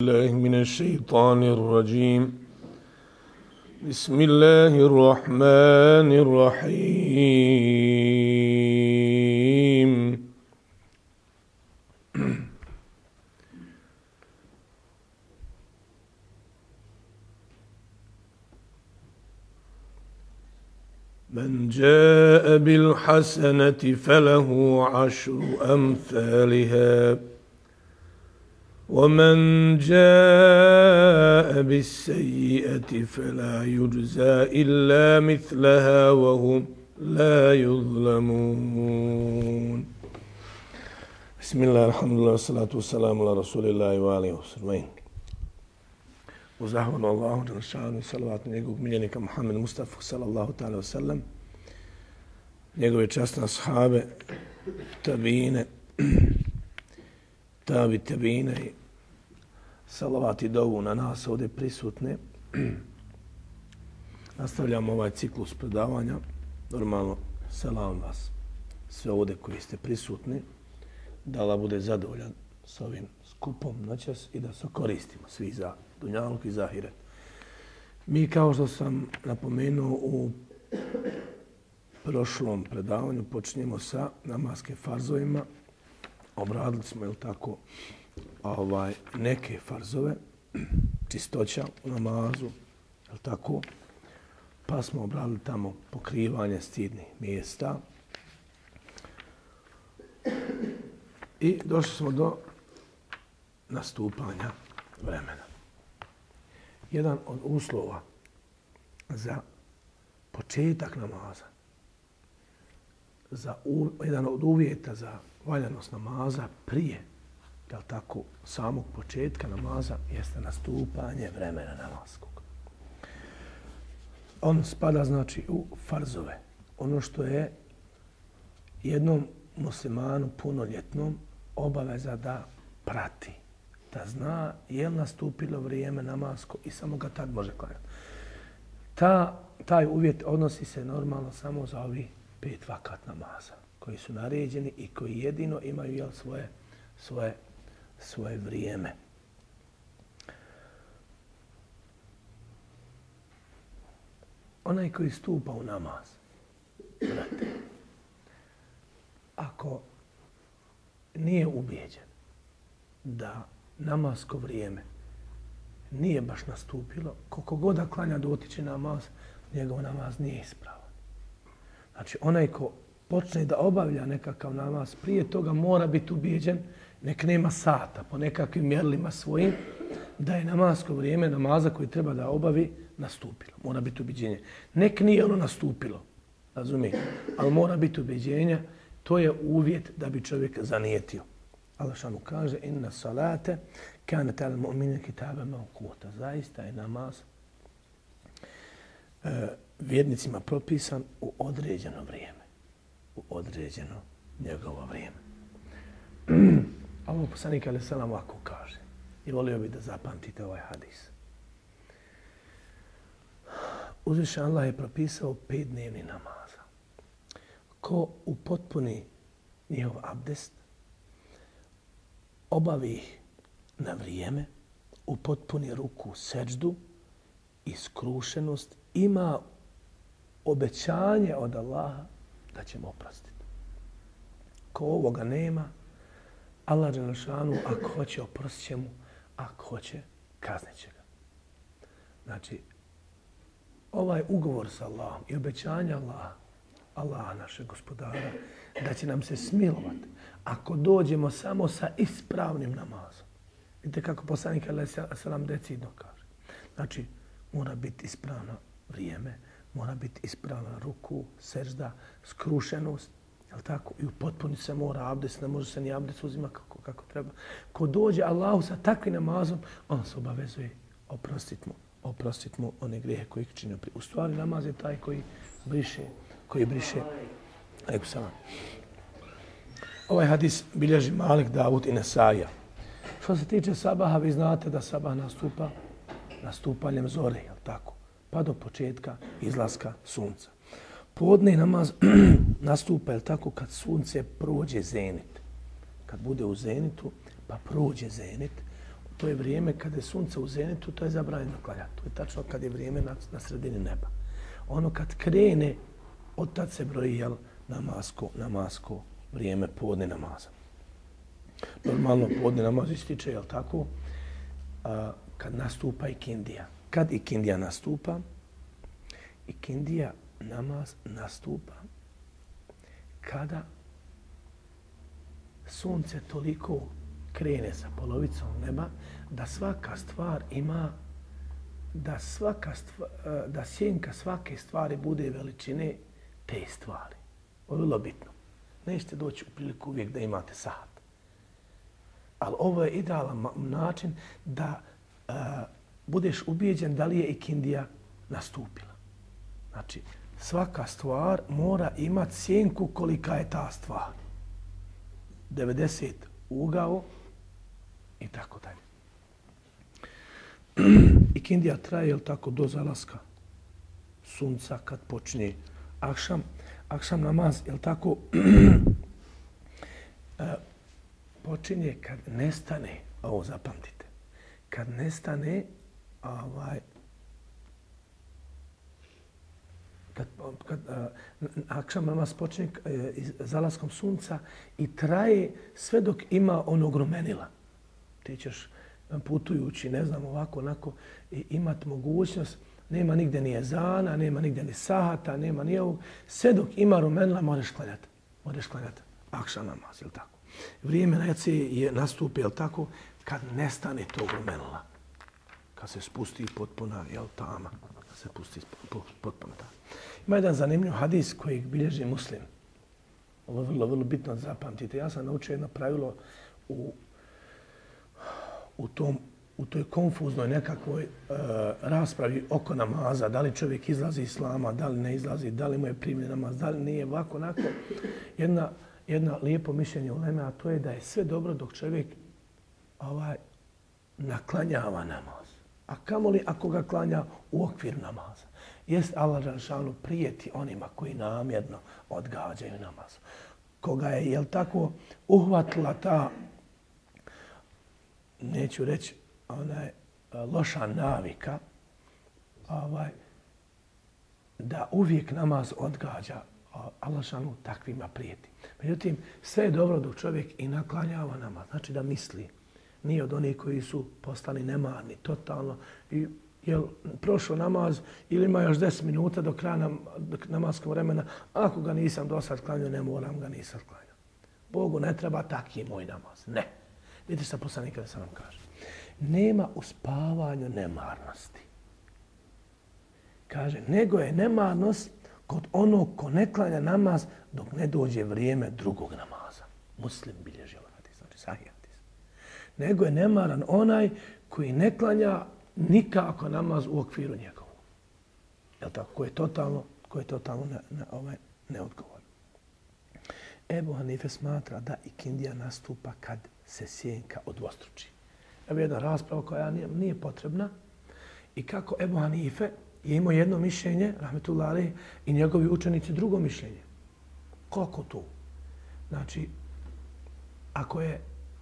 الله من الشيطان الرجيم. بسم الله الرحمن الرحيم. من جاء بالحسنة فله عشر أمثالها. ومن جاء بالسيئة فلا يجزى إلا مثلها وهم لا يظلمون. بسم الله الرحمن الرحيم والصلاة والسلام على رسول الله وآله وسلم وزهر الله جل شعر صلى الله عليه محمد مصطفى صلى الله تعالى وسلم. Njegove časne ashave, tabine, tabi tabine salavati dovu na nas ovdje prisutne. Nastavljamo ovaj ciklus predavanja. Normalno, selam vas sve ovdje koji ste prisutni. Da Allah bude zadovoljan s ovim skupom noćas i da se koristimo svi za dunjaluk i zahiret. Mi, kao što sam napomenuo u prošlom predavanju, počinjemo sa namaske farzovima. Obradili smo, je tako, ovaj, neke farzove, čistoća u namazu, je tako? Pa smo obradili tamo pokrivanje stidnih mjesta. I došli smo do nastupanja vremena jedan od uslova za početak namaza, za u, jedan od uvjeta za valjanost namaza prije jel tako, samog početka namaza jeste nastupanje vremena namaskog. On spada znači u farzove. Ono što je jednom muslimanu punoljetnom obaveza da prati da zna je li nastupilo vrijeme namasko i samo ga tad može klanjati. Ta, taj uvjet odnosi se normalno samo za ovi pet vakat namaza koji su naređeni i koji jedino imaju jel, svoje, svoje, svoje vrijeme. Onaj koji stupa u namaz, brate, ako nije ubijeđen da namasko vrijeme nije baš nastupilo, koliko god da klanja dotiče namaz, njegov namaz nije ispravan. Znači, onaj ko počne da obavlja nekakav namaz, prije toga mora biti ubijeđen, nek nema sata po nekakvim mjerlima svojim, da je namasko vrijeme namaza koji treba da obavi nastupilo. Mora biti ubiđenje. Nek nije ono nastupilo, razumije, ali mora biti ubiđenje, to je uvjet da bi čovjek zanijetio. Allah šanu kaže inna salate kane tal mu'mine kitabe maukuta. Zaista je namaz e, vjernicima propisan u određeno vrijeme. U određeno njegovo vrijeme. Allah poslanik ali salam ovako kaže i volio bi da zapamtite ovaj hadis. Uzvišan Allah je propisao pet dnevni namaza. Ko u njihov abdest, obavi ih na vrijeme, u ruku seđdu i skrušenost, ima obećanje od Allaha da ćemo oprostiti. Ko ovoga nema, Allah Đelešanu, ako hoće, oprostit će mu, ako hoće, kaznit će ga. Znači, ovaj ugovor sa Allahom i obećanje Allaha, Allaha našeg gospodara, da će nam se smilovati, ako dođemo samo sa ispravnim namazom. Vidite kako poslanik Salam decidno kaže. Znači, mora biti ispravno vrijeme, mora biti ispravna ruku, sežda, skrušenost, je tako? I u potpuni se mora abdes, ne može se ni abdes uzima kako, kako treba. Ko dođe Allahu sa takvim namazom, on se obavezuje oprostit mu, oprostit mu one grehe koje čini. U stvari namaz je taj koji briše, koji briše. Aleykum salam. Ovaj hadis bilježi Malik Davud i Nesaja. Što se tiče sabaha, vi znate da sabah nastupa nastupanjem zore, je tako? Pa do početka izlaska sunca. Podne namaz nastupa, je tako, kad sunce prođe zenit. Kad bude u zenitu, pa prođe zenit, to je vrijeme kada je sunce u zenitu, to je zabranjeno klanjati. To je tačno kad je vrijeme na, na sredini neba. Ono kad krene, od tad se broji jel, namasko, namasko vrijeme podne namaza. Normalno podne namaz ističe, jel tako? A, kad nastupa i kindija. Kad ikindija nastupa, i namaz nastupa kada sunce toliko krene sa polovicom neba da svaka stvar ima da svaka stvar, e, da sjenka svake stvari bude veličine te stvari. Ovo je vrlo bitno. Nećete doći u priliku uvijek da imate sat. Ali ovo je idealan način da uh, budeš ubijeđen da li je ikindija nastupila. Znači, svaka stvar mora imati sjenku kolika je ta stvar. 90 ugao i tako dalje. Ikindija traje, jel tako, do zalaska sunca kad počne akšam. Akšam namaz, jel tako, e, počinje kad nestane, ovo zapamtite, kad nestane ovaj, kad, kad uh, akšam namaz počne uh, e, zalaskom sunca i traje sve dok ima onog rumenila. Ti ćeš putujući, ne znam, ovako, onako, imati imat mogućnost, nema nigde ni jezana, nema nigde ni sahata, nema ni ovog, sve dok ima rumenila, možeš klanjati. Možeš klanjati akšam namaz, je tako? Vrijeme na je nastupi, je tako? Kad nestane tog rumenila. Kad se spusti potpuna, jel, tama. Kad se spusti potpuna tama. Ima jedan zanimljiv hadis koji bilježi muslim. Ovo je vrlo, vrlo bitno da zapamtite. Ja sam naučio jedno pravilo u, u, tom, u toj konfuznoj nekakvoj e, raspravi oko namaza. Da li čovjek izlazi iz islama, da li ne izlazi, da li mu je primljen namaz, da li nije ovako, onako. Jedna, jedna lijepo mišljenje u Leme, a to je da je sve dobro dok čovjek ovaj, naklanjava namaz. A kamoli ako ga klanja u okvir namaza jest Allah Žalšanu prijeti onima koji namjerno odgađaju namaz. Koga je, jel tako, uhvatila ta, neću reći, onaj, loša navika, ovaj, da uvijek namaz odgađa Allah šanu takvima prijeti. Međutim, sve je dobro dok čovjek i naklanjava namaz. Znači da misli. Nije od onih koji su postali nemarni, totalno. I je prošao namaz ili ima još 10 minuta do kraja nam, do namaskog vremena, ako ga nisam do sad klanio, ne moram ga nisam klanio. Bogu ne treba taki moj namaz. Ne. Vidite šta poslanik kada sam vam kaže. Nema u spavanju nemarnosti. Kaže, nego je nemarnost kod onog ko ne klanja namaz dok ne dođe vrijeme drugog namaza. Muslim bilježi ovaj hadis, znači sahih Nego je nemaran onaj koji ne klanja nikako namaz u okviru njegovu. Je tako? Koji je totalno, koji je totalno ne, ne, ovaj, neodgovor. Ebu Hanife smatra da ikindija nastupa kad se sjenka odvostruči. Evo jedna rasprava koja nije, nije potrebna. I kako Ebu Hanife je imao jedno mišljenje, rahmetullahi, i njegovi učenici drugo mišljenje. Koliko tu? Znači, ako je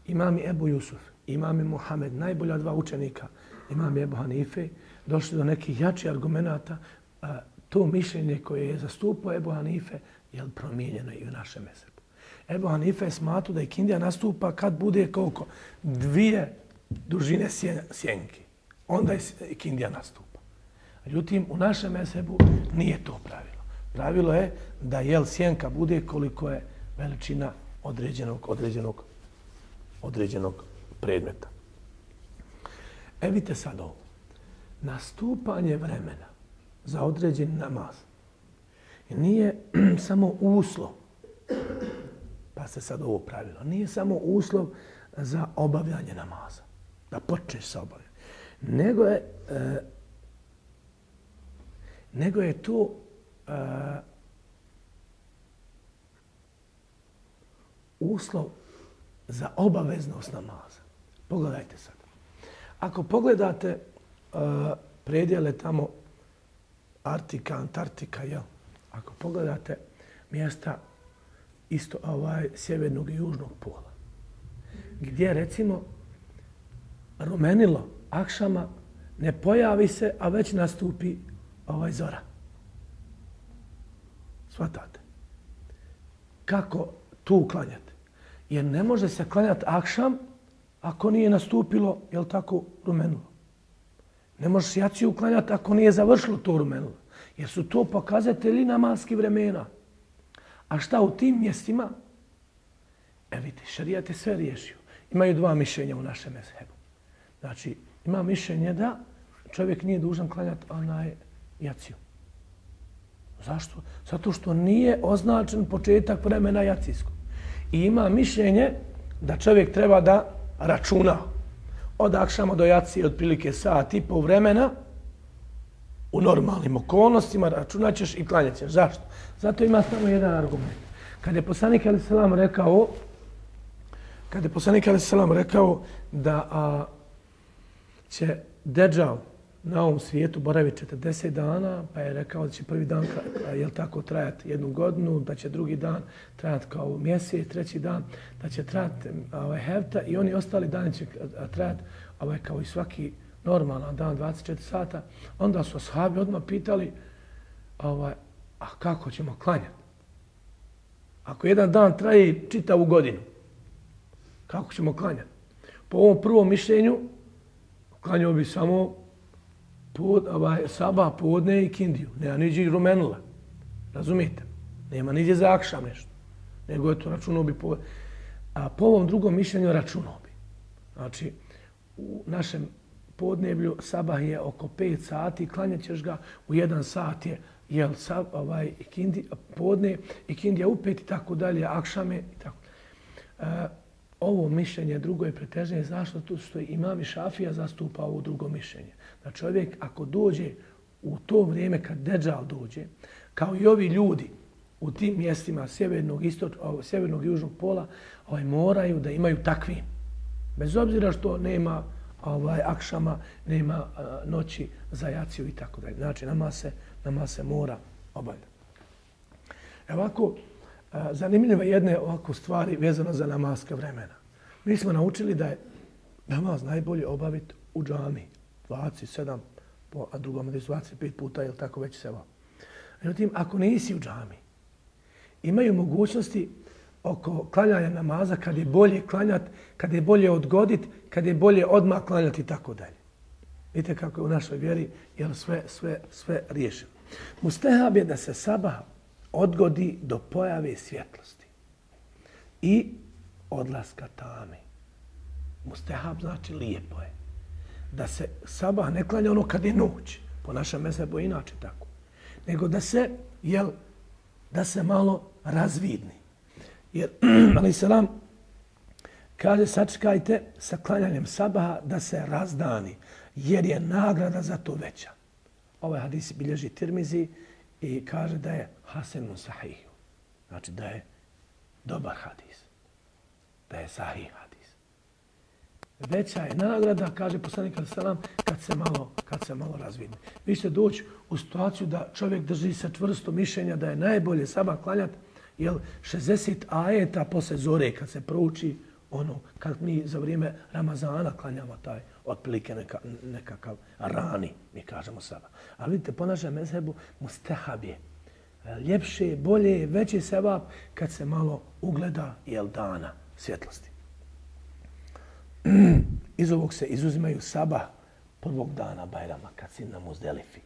imam Ebu Jusuf, imam Muhammed, najbolja dva učenika, imam Ebu Hanife, došli do nekih jačih argumenta, a, to mišljenje koje je zastupao Ebu Hanife je promijenjeno i u našem mesebu. Ebu Hanife je smatu da je kindija nastupa kad bude koliko? Dvije dužine sjenki. Onda je kindija nastupa. Međutim, u našem mesebu nije to pravilo. Pravilo je da jel sjenka bude koliko je veličina određenog, određenog, određenog predmeta. E vidite sad ovo. Nastupanje vremena za određen namaz nije samo uslov, pa se sad ovo pravilo, nije samo uslov za obavljanje namaza, da počneš sa obavljanjem, nego je, e, nego je to e, uslov za obaveznost namaza. Pogledajte sad. Ako pogledate uh, predjele tamo Artika, Antartika, jel? Ako pogledate mjesta isto ovaj sjevernog i južnog pola, gdje recimo rumenilo akšama ne pojavi se, a već nastupi ovaj zora. Svatate. Kako tu uklanjati? Jer ne može se klanjati akšam ako nije nastupilo, jel tako, rumenilo. Ne može se jaciju klanjati ako nije završilo to rumenilo. Jer su to pokazatelji namaskih vremena. A šta u tim mjestima? E vidite, šarijat je sve riješio. Imaju dva mišljenja u našem mezhebu. Znači, ima mišljenje da čovjek nije dužan klanjati onaj jaciju. Zašto? Zato što nije označen početak vremena jacijskog. I ima mišljenje da čovjek treba da računa od akšama do jacije otprilike sat i pol vremena u normalnim okolnostima računat ćeš i klanjat ćeš. Zašto? Zato ima samo jedan argument. Kad je poslanik Ali Salam rekao kad je poslanik Ali Salam rekao da a, će Dejjal na ovom svijetu boravi 40 dana, pa je rekao da će prvi dan jel tako trajati jednu godinu, da će drugi dan trajati kao mjesec, treći dan da će trajati ovaj, hevta i oni ostali dani će trajati ovaj, kao i svaki normalan dan, 24 sata. Onda su ashabi odmah pitali ovaj, a kako ćemo klanjati? Ako jedan dan traje čitavu godinu, kako ćemo klanjati? Po ovom prvom mišljenju, klanjao bi samo pod, ovaj, saba, podne i kindiju. Nema niđe rumenula. Razumijete? Nema niđe za akšam nešto. Nego je to računao bi po... A po ovom drugom mišljenju računao bi. Znači, u našem podneblju sabah je oko 5 sati, klanjat ćeš ga u 1 sat je jel, sab, ovaj, kindi, podne i kindija u pet i tako dalje, akšame i tako. dalje ovo mišljenje drugo je pretežnije. Zašto? Tu što imam i šafija zastupa ovo drugo mišljenje. Da čovjek ako dođe u to vrijeme kad Deđal dođe, kao i ovi ljudi u tim mjestima sjevernog, istoč, sjevernog i južnog pola, ovaj, moraju da imaju takvi. Bez obzira što nema ovaj akšama, nema a, noći za jaciju i tako dalje. Znači, nama se, nama se mora obavljati. Ovako, zanimljiva jedne ovako stvari vezano za namaska vremena. Mi smo naučili da je namaz najbolje obaviti u džami. 27, a drugom je 25 puta, ili tako već se va. Međutim, ako nisi u džami, imaju mogućnosti oko klanjanja namaza kad je bolje klanjat, kad je bolje odgodit, kad je bolje odmah klanjat i tako dalje. Vidite kako je u našoj vjeri je sve, sve, sve riješeno. Mustehab je da se sabah odgodi do pojave svjetlosti i odlaska tame. Mustehab znači lijepo je. Da se sabah ne klanja ono kad je noć, po našem mesebu inače tako, nego da se, jel, da se malo razvidni. Jer, ali selam, kaže, sačekajte sa klanjanjem sabaha da se razdani, jer je nagrada za to veća. Ovaj hadis bilježi Tirmizi i kaže da je Hasenun Sahih. Znači da je dobar hadis. Da je sahih hadis. Veća je nagrada, kaže poslanik Al-Salam, kad se malo, kad se malo razvidne. Vi ćete doći u situaciju da čovjek drži se čvrsto mišljenja da je najbolje sama klanjati jel, 60 ajeta posle zore kad se prouči ono, kad mi za vrijeme Ramazana klanjamo taj otprilike neka, nekakav rani, mi kažemo sada. Ali vidite, po našem mezhebu, mustahab je. Ljepše, bolje, veći sevap kad se malo ugleda jel dana svjetlosti. Iz ovog se izuzimaju saba prvog dana Bajrama kad si na muzdelifi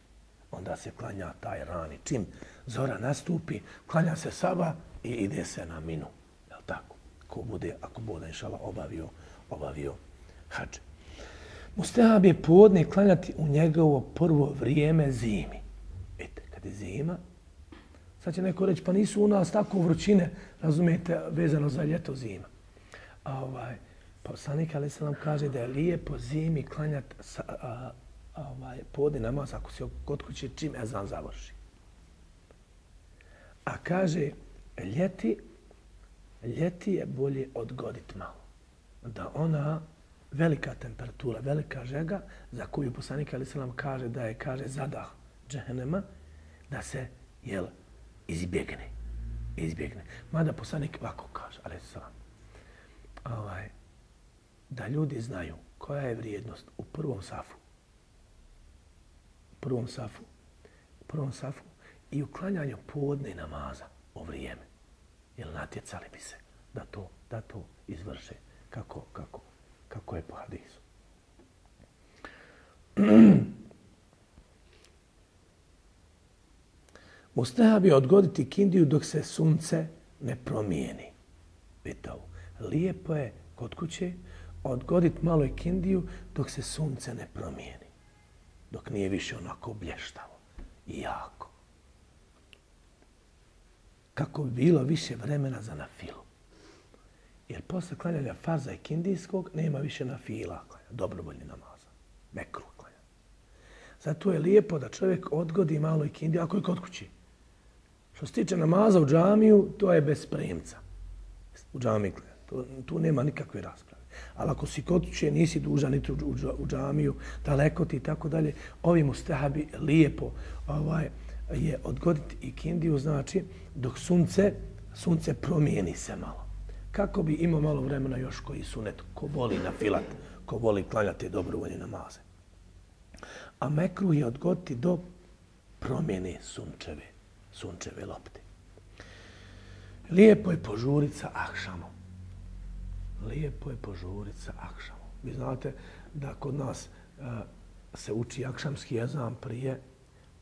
onda se klanja taj rani. Čim zora nastupi, klanja se saba i ide se na minu. Je tako? Ko bude, ako bude inšala obavio, obavio hađe. Mustahab je podne klanjati u njegovo prvo vrijeme zimi. Vidite, kad je zima, sad će neko reći, pa nisu u nas tako vrućine, razumijete, vezano za ljeto zima. A ovaj, pa ali se nam kaže da je lijepo zimi klanjati sa, a, ovaj, podne namaz ako se kod kuće čim ezan završi. A kaže, ljeti, ljeti je bolje odgodit malo. Da ona velika temperatura, velika žega, za koju poslanik Ali Salam kaže da je, kaže, zadah džehenema, da se, jel, izbjegne. Izbjegne. Mada poslanik ovako kaže, Ali sam, ovaj, da ljudi znaju koja je vrijednost u prvom safu. U prvom safu. U prvom safu i uklanjanju podne namaza o vrijeme. Jel natjecali bi se da to, da to izvrše kako, kako, kako je po hadisu. Mustahab je odgoditi kindiju dok se sunce ne promijeni. Vidite. Lijepo je kod kuće odgoditi malo kindiju dok se sunce ne promijeni. Dok nije više onako blještavo i jako. Kako bi bilo više vremena za nafilu. Jer posle klanjanja farza i kindijskog nema više na fila, dobrovoljni namaza, mekru klanja. Zato je lijepo da čovjek odgodi malo i kindiju ako je kod kući. Što se tiče namaza u džamiju, to je bez premca. U džamiji klanja. Tu, tu nema nikakve rasprave. Ali ako si kod kuće, nisi dužan niti u, u, u džamiju, daleko ti i tako dalje, ovi mustahabi lijepo ovaj, je odgoditi i kindiju, znači dok sunce, sunce promijeni se malo kako bi imao malo vremena još koji sunet, ko voli na filat, ko voli klanjati dobrovoljne namaze. A mekru je odgoditi do promjene sunčeve, sunčeve lopte. Lijepo je požurica sa ahšamom. Lijepo je požurica sa ahšamom. Vi znate da kod nas uh, se uči akšamski jezan prije,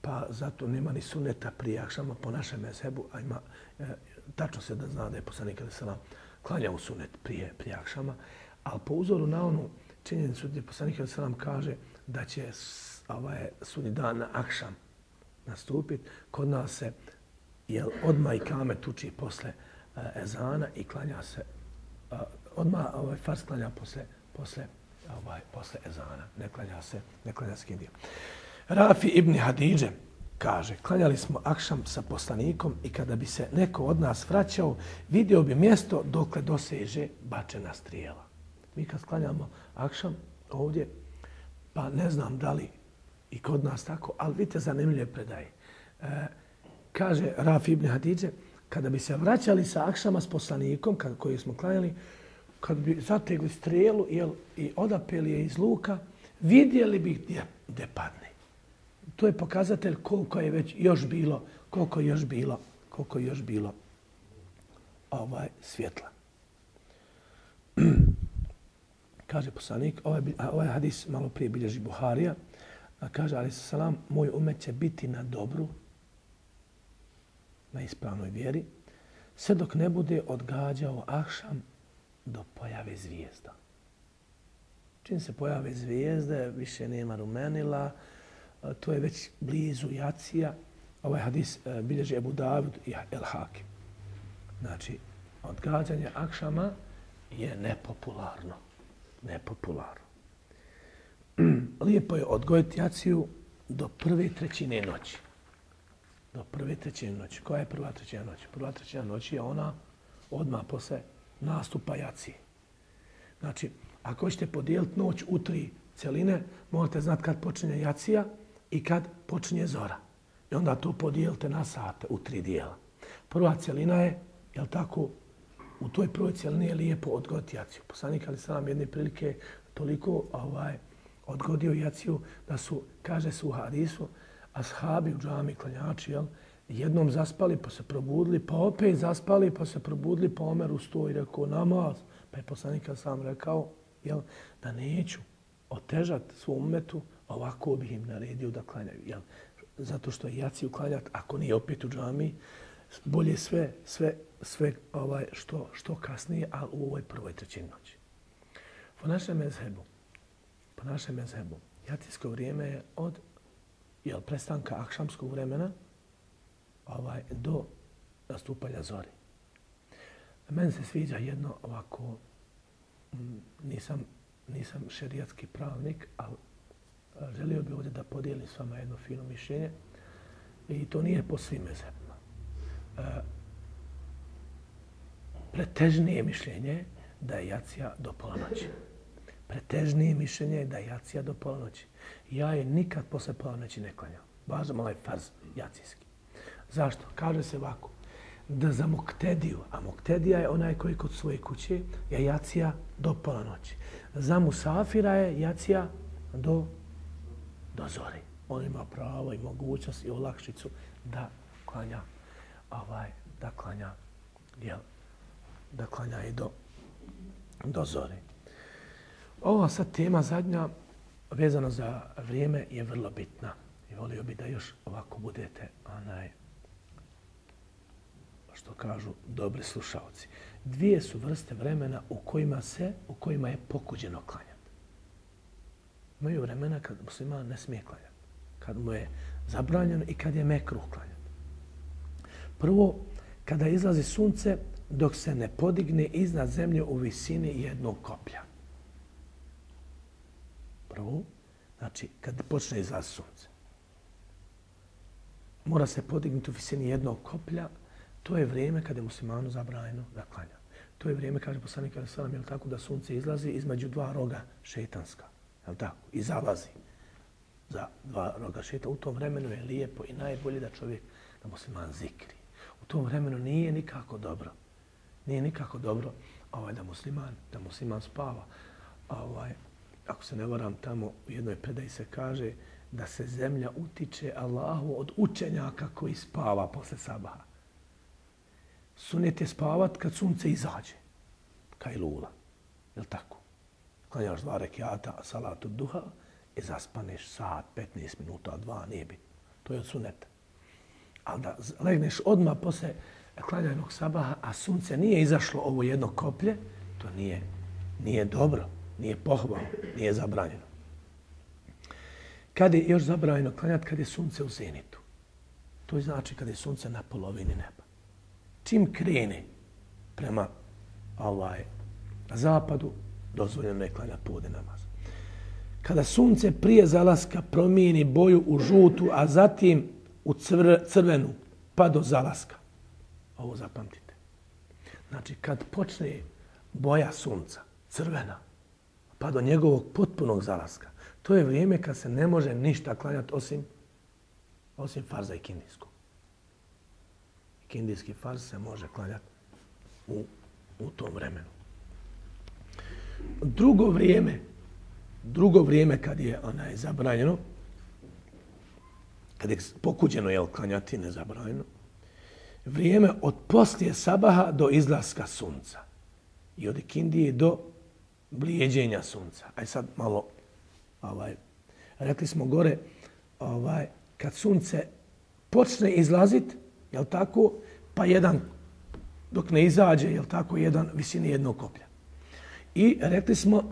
pa zato nema ni suneta prije akšama po našem mesebu, a ima, e, tačno se da zna da je poslanik Ali Salam klanjao sunet prije, prije akšama, ali po uzoru na onu činjenicu gdje poslanik Ali salam kaže da će ovaj sunni dan na akšam nastupiti, kod nas se jel, odmah i kame tuči posle uh, ezana i klanja se, uh, odmah ovaj, fars klanja posle, posle, ovaj, posle ezana, ne klanja se, ne klanja se kindija. Rafi ibn Hadidže, kaže, klanjali smo akšam sa poslanikom i kada bi se neko od nas vraćao, vidio bi mjesto dokle doseže bačena strijela. Mi kad klanjamo akšam ovdje, pa ne znam da li i kod nas tako, ali vidite zanimljive predaje. E, kaže Rafi ibn Hadidze, kada bi se vraćali sa akšama s poslanikom, kad, koji smo klanjali, kad bi zategli strelu jel, i odapeli je iz luka, vidjeli bi gdje, gdje padne to je pokazatelj koliko je već još bilo, koliko je još bilo, koliko je još bilo ovaj svjetla. kaže poslanik, ovaj, ovaj hadis malo prije bilježi Buharija, a kaže, ali salam, moj umet će biti na dobru, na ispravnoj vjeri, sve dok ne bude odgađao ahšam do pojave zvijezda. Čim se pojave zvijezde, više nema rumenila, to je već blizu Jacija. Ovaj hadis e, bilježi Ebu Davud i El Hakim. Znači, odgađanje akšama je nepopularno. Nepopularno. Lijepo je odgojiti Jaciju do prve trećine noći. Do prve trećine noći. Koja je prva trećina noći? Prva trećina noći je ona odmah posle nastupa Jacije. Znači, ako ćete podijeliti noć u tri celine, morate znati kad počinje Jacija, i kad počinje zora. I onda to podijelite na sate u tri dijela. Prva cijelina je, jel tako, u toj prvoj cijelini je lijepo odgoditi jaciju. Poslanik ali Salam jedne prilike toliko ovaj, odgodio jaciju da su, kaže se u hadisu, ashabi u džami, klanjači, jel, jednom zaspali pa se probudili, pa opet zaspali pa se probudili pa Omer usto i rekao namaz. Pa je poslanik sam rekao jel, da neću otežat svom umetu ovako bih im naredio da klanjaju. Jel? Zato što je jaci uklanjat, ako nije opet u džami, bolje sve, sve, sve ovaj što, što kasnije, ali u ovoj prvoj trećini noći. Po našem mezhebu, po našem mezhebu, jatijsko vrijeme je od jel, prestanka akšamskog vremena ovaj, do nastupanja zori. Meni se sviđa jedno ovako, nisam, nisam šerijatski pravnik, ali želio bih ovdje da podijelim s vama jedno fino mišljenje i to nije po svim mezhebima. E, pretežnije mišljenje da je jacija do pola noći. Pretežnije mišljenje je da je jacija do polnoći. Ja je nikad posle polnoći ne klanjam. Važno ovaj farz jacijski. Zašto? Kaže se ovako. da za muktediju, a muktedija je onaj koji kod svoje kuće je jacija do pola noći. Za musafira je jacija do, do zori. On ima pravo i mogućnost i olakšicu da klanja ovaj, da klanja jel, da klanja i do, do zori. Ova sad tema zadnja vezana za vrijeme je vrlo bitna. I volio bi da još ovako budete onaj, što kažu dobri slušalci. Dvije su vrste vremena u kojima se, u kojima je pokuđeno klanjati. Imaju vremena kad muslima ne smije klanjati. Kad mu je zabranjeno i kad je mekruh klanjati. Prvo, kada izlazi sunce, dok se ne podigne iznad zemlje u visini jednog koplja. Prvo, znači, kad počne izlazi sunce. Mora se podignuti u visini jednog koplja, to je vrijeme kada je muslimanu zabranjeno da klanja. To je vrijeme, kaže poslanik Ali Salam, je tako da sunce izlazi između dva roga šetanska. Je tako? I zalazi za dva roga šeta. U tom vremenu je lijepo i najbolje da čovjek, da musliman zikri. U tom vremenu nije nikako dobro. Nije nikako dobro ovaj, da musliman, da musliman spava. Ovaj, ako se ne varam, tamo u jednoj predaji se kaže da se zemlja utiče Allahu od učenjaka koji spava posle sabaha. Sunet je spavat kad sunce izađe. Kaj lula. Je tako? Klanjaš dva rekiata, salatu duha i zaspaneš sat, 15 minuta, dva, nije bit. To je od suneta. Ali da legneš odmah posle klanjanog sabaha, a sunce nije izašlo ovo jedno koplje, to nije, nije dobro, nije pohvalno, nije zabranjeno. Kad je još zabranjeno klanjati? Kad je sunce u zenitu. To je znači kad je sunce na polovini neba. Čim krene prema ovaj, zapadu, dozvoljeno je klanjati podne namaz. Kada sunce prije zalaska promijeni boju u žutu, a zatim u cr crvenu, pa do zalaska. Ovo zapamtite. Znači, kad počne boja sunca, crvena, pa do njegovog potpunog zalaska, to je vrijeme kad se ne može ništa klanjati osim, osim farza i kindijskog. Kindijski farz se može klanjati u, u tom vremenu. Drugo vrijeme, drugo vrijeme kad je ona je zabranjeno, kad je pokuđeno je klanjati nezabranjeno, vrijeme od poslije sabaha do izlaska sunca i od ikindije do blijeđenja sunca. Aj sad malo, ovaj, rekli smo gore, ovaj, kad sunce počne izlazit, jel tako, pa jedan, dok ne izađe, jel tako, jedan visini jednog koplja. I rekli smo,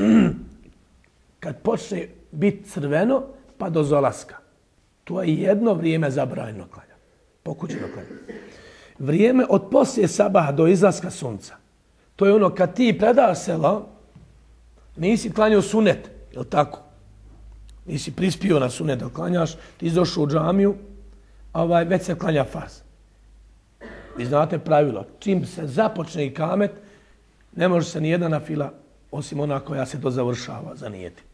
kad počne biti crveno, pa do zolaska. To je jedno vrijeme zabranjeno klanja. Pokućeno klanja. Vrijeme od poslije sabaha do izlaska sunca. To je ono kad ti predaš selo, nisi klanjao sunet, je tako? Nisi prispio na sunet da klanjaš, ti izašao u džamiju, ovaj, već se klanja farz. Vi znate pravilo, čim se započne i kamet, ne može se ni jedna fila, osim ona koja se do završava, zanijetiti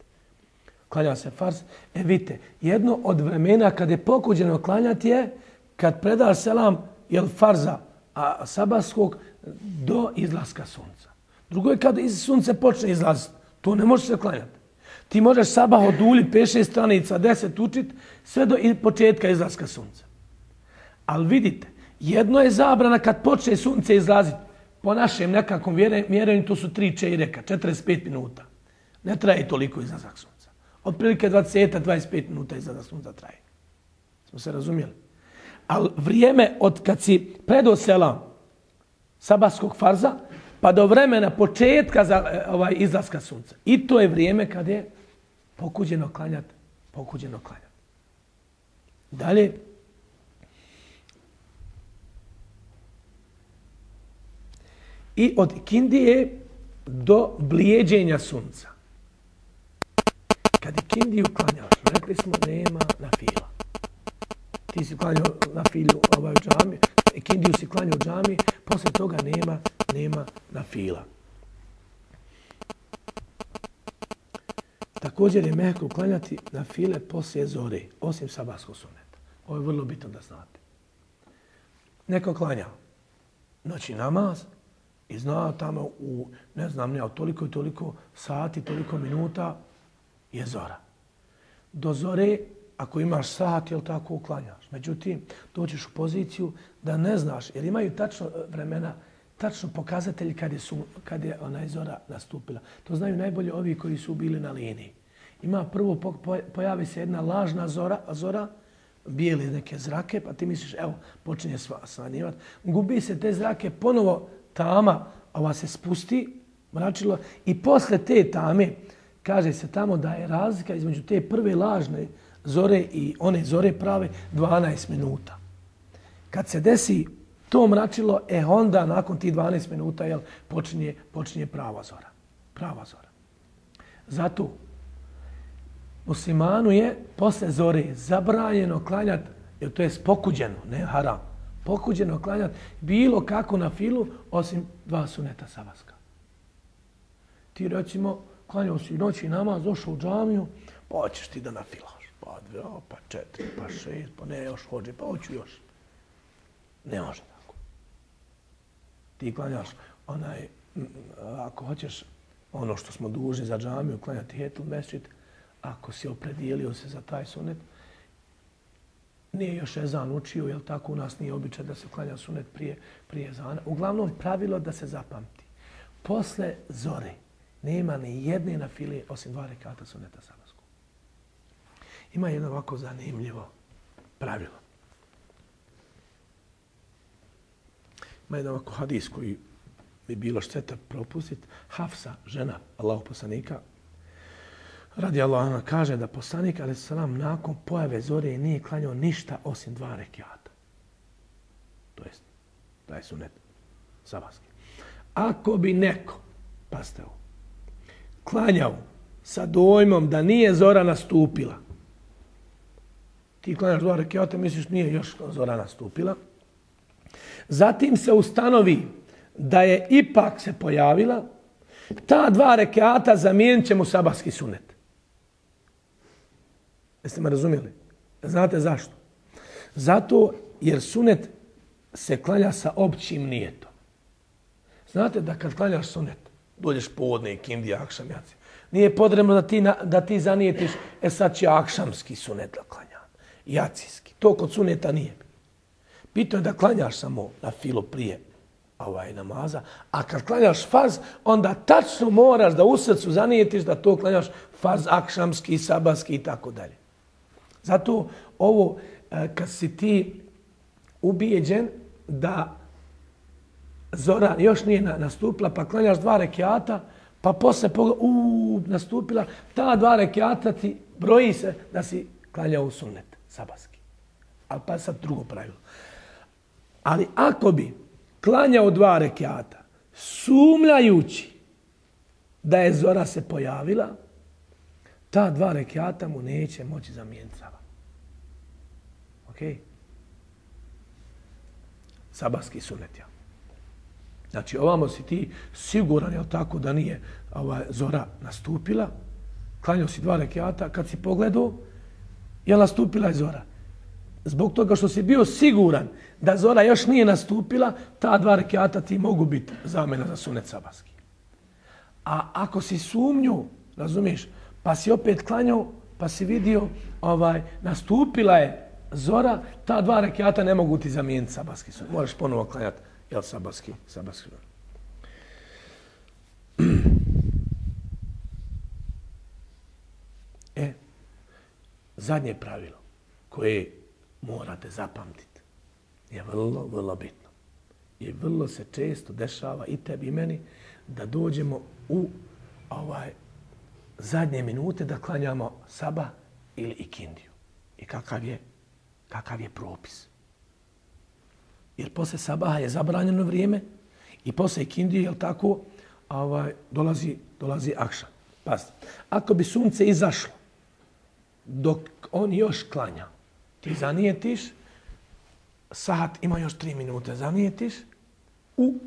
klanja se farz. E vidite, jedno od vremena kad je pokuđeno klanjati je kad predaš selam jel farza a sabaskog do izlaska sunca. Drugo je kad iz sunce počne izlaziti. To ne može se klanjati. Ti možeš sabah odulji 5-6 stranica, 10 učit, sve do početka izlaska sunca. Ali vidite, jedno je zabrana kad počne sunce izlaziti. Po našem nekakvom mjerenju to su 3 reka, 45 minuta. Ne traje toliko izlazak sunca otprilike 20-25 minuta izlazak sunca traje. Smo se razumjeli? Ali vrijeme od kad si predo selam sabahskog farza, pa do vremena početka za e, ovaj izlaska sunca. I to je vrijeme kad je pokuđeno klanjati. Pokuđeno klanjati. Dalje. I od kindije do blijeđenja sunca kad Kindiju klanjaš, rekli smo nema na fila. Ti si klanjao na filu ovaj u džami, e, Kindiju si klanjao u džami, posle toga nema, nema na fila. Također je mehko klanjati na file poslije zore, osim sabahskog suneta. Ovo je vrlo bitno da znate. Neko klanja noći namaz i zna tamo u, ne znam, ne, toliko i toliko sati, toliko minuta je zora. Do zore, ako imaš sat, jel tako, uklanjaš. Međutim, doćeš u poziciju da ne znaš, jer imaju tačno vremena, tačno pokazatelj kad je, su, kad je ona zora nastupila. To znaju najbolje ovi koji su bili na liniji. Ima prvo, pojavi se jedna lažna zora, zora bijele neke zrake, pa ti misliš, evo, počinje svanjivati. Gubi se te zrake, ponovo tama, ova se spusti, mračilo, i posle te tame, kaže se tamo da je razlika između te prve lažne zore i one zore prave 12 minuta. Kad se desi to mračilo, e onda nakon tih 12 minuta jel, počinje, počinje prava zora. Prava zora. Zato muslimanu je posle zore zabranjeno klanjati, jer to je spokuđeno, ne haram, pokuđeno klanjati bilo kako na filu, osim dva suneta savaska. Ti recimo, klanjao si noći namaz, došao u džamiju, pa hoćeš ti da nafilaš. Pa dva, pa četiri, pa šest, pa ne još hođe, pa hoću još. Ne može da. Ti klanjaš onaj, ako hoćeš ono što smo dužni za džamiju, klanjati hetul mesčit, ako si opredijelio se za taj sunet, nije još ezan učio, jer tako u nas nije običaj da se klanja sunet prije, prije ezana. Uglavnom, pravilo da se zapamti. Posle zore nema ni jedne na fili osim dva rekata suneta sabasku. Ima jedno ovako zanimljivo pravilo. Ima jedan ovako hadis koji bi bilo šteta propustiti. Hafsa, žena Allahu poslanika, radi Allah, kaže da poslanik, ali salam, nakon pojave zore nije klanjao ništa osim dva rekiata. To jest, taj sunet sabaski. Ako bi neko, pa ovo, klanjao sa dojmom da nije zora nastupila, ti klanjaš dva rekiata, misliš nije još zora nastupila, zatim se ustanovi da je ipak se pojavila, ta dva rekiata zamijenit ćemo sabahski sunet. Jeste me razumijeli? Znate zašto? Zato jer sunet se klanja sa općim nijetom. Znate da kad klanjaš sunet, dođeš podne i kindi, akšam, jaci. Nije potrebno da ti, da ti zanijetiš, e sad će akšamski sunet da klanja. Jacijski. To kod suneta nije. Bitno je da klanjaš samo na filo prije ovaj namaza, a kad klanjaš farz, onda tačno moraš da u srcu zanijetiš da to klanjaš farz akšamski, sabanski i tako dalje. Zato ovo, e, kad si ti ubijeđen da zora još nije nastupila, pa klanjaš dva rekiata, pa posle pogleda, u, nastupila, ta dva rekiata ti broji se da si klanjao sunnet, sabanski. Ali pa sad drugo pravilo. Ali ako bi klanjao dva rekiata, sumljajući da je zora se pojavila, ta dva rekiata mu neće moći zamijeniti Ok? Sabaski sunet, ja. Znači, ovamo si ti siguran, je tako, da nije ova zora nastupila, klanjao si dva rekiata, kad si pogledao, je nastupila je zora. Zbog toga što si bio siguran da zora još nije nastupila, ta dva rekiata ti mogu biti zamena za sunet sabaski. A ako si sumnju, razumiješ, pa si opet klanjao, pa si vidio, ovaj, nastupila je zora, ta dva rekiata ne mogu ti zamijeniti sabaski sun. Moraš ponovo klanjati, jel, sabaski, sabaski sun. E, zadnje pravilo koje morate zapamtiti je vrlo, vrlo bitno. I vrlo se često dešava i tebi i meni da dođemo u ovaj zadnje minute da klanjamo saba ili ikindiju. I kakav je kakav je propis. Jer posle sabaha je zabranjeno vrijeme i posle ikindije, je tako, ovaj, dolazi, dolazi akšan. Pazite, ako bi sunce izašlo dok on još klanja, ti zanijetiš, sahat ima još tri minute, zanijetiš u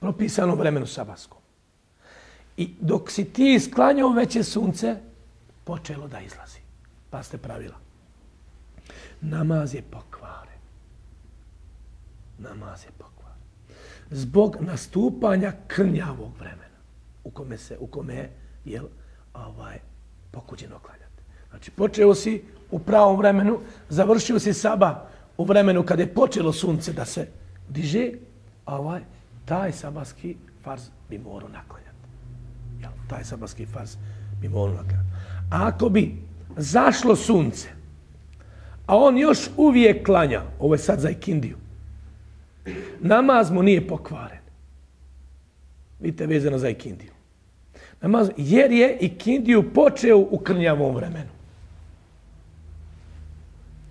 propisanom vremenu sabaskom. I dok si ti sklanjao, veće sunce počelo da izlazi. Pa ste pravila namaz je pokvaren. Namaz je pokvaren. zbog nastupanja krnjavog vremena u kome se u kome je jel, ovaj, pokuđeno klanja. Znači, počeo si u pravom vremenu, završio si saba u vremenu kada je počelo sunce da se diže, a ovaj, taj sabaski farz bi morao naklanjati. Jel, taj sabaski farz bi morao naklanjati. A ako bi zašlo sunce, a on još uvijek klanja, ovo je sad za ikindiju, namaz mu nije pokvaren. Vidite, vezano za ikindiju. Namaz, jer je ikindiju počeo u krnjavom vremenu.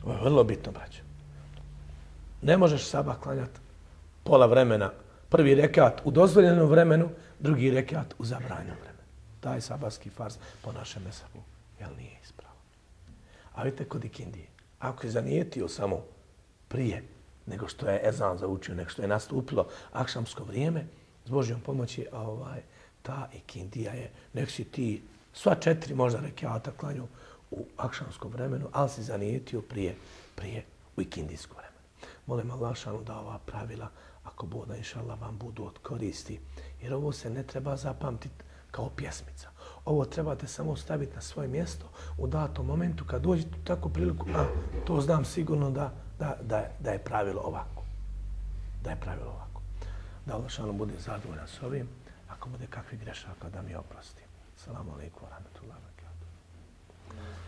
Ovo je vrlo bitno, braćo. Ne možeš sabah klanjati pola vremena. Prvi rekat u dozvoljenom vremenu, drugi rekat u zabranjenom vremenu. Taj sabahski farz po našem mesabu, jel nije ispravo. A vidite kod ikindije. Ako je zanijetio samo prije nego što je Ezan zaučio, nego što je nastupilo akšamsko vrijeme, s Božjom pomoći, a ovaj, ta ikindija je, nek si ti sva četiri možda rekiata klanju u akšamskom vremenu, ali si zanijetio prije, prije u ikindijskom vremenu. Molim Allah šanu da ova pravila, ako Boda inša Allah vam budu od koristi, jer ovo se ne treba zapamtiti kao pjesmica. Ovo trebate samo staviti na svoje mjesto u datom momentu kad dođete u takvu priliku, a to znam sigurno da, da, da, da je pravilo ovako. Da je pravilo ovako. Da Allah šanu bude zadovoljan s ovim, ako bude kakvi grešaka da mi oprosti. Salamu alaikum wa rahmatullahi wa barakatuh.